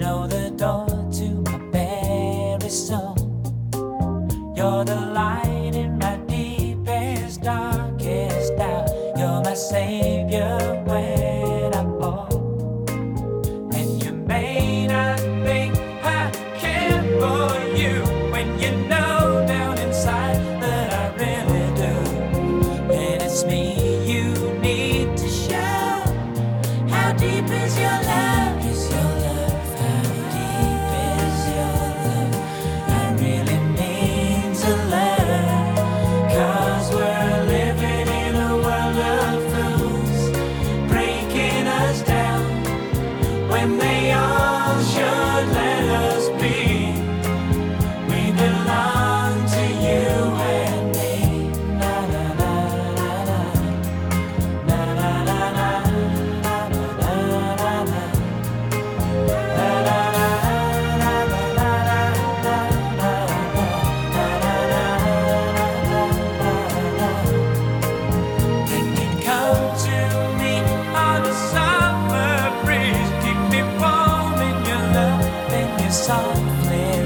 know the door to my very soul. You're the light in my deepest, darkest doubt. You're my savior when I fall. And you may not think I care for you when you know down inside that I really do. And it's me. land. softly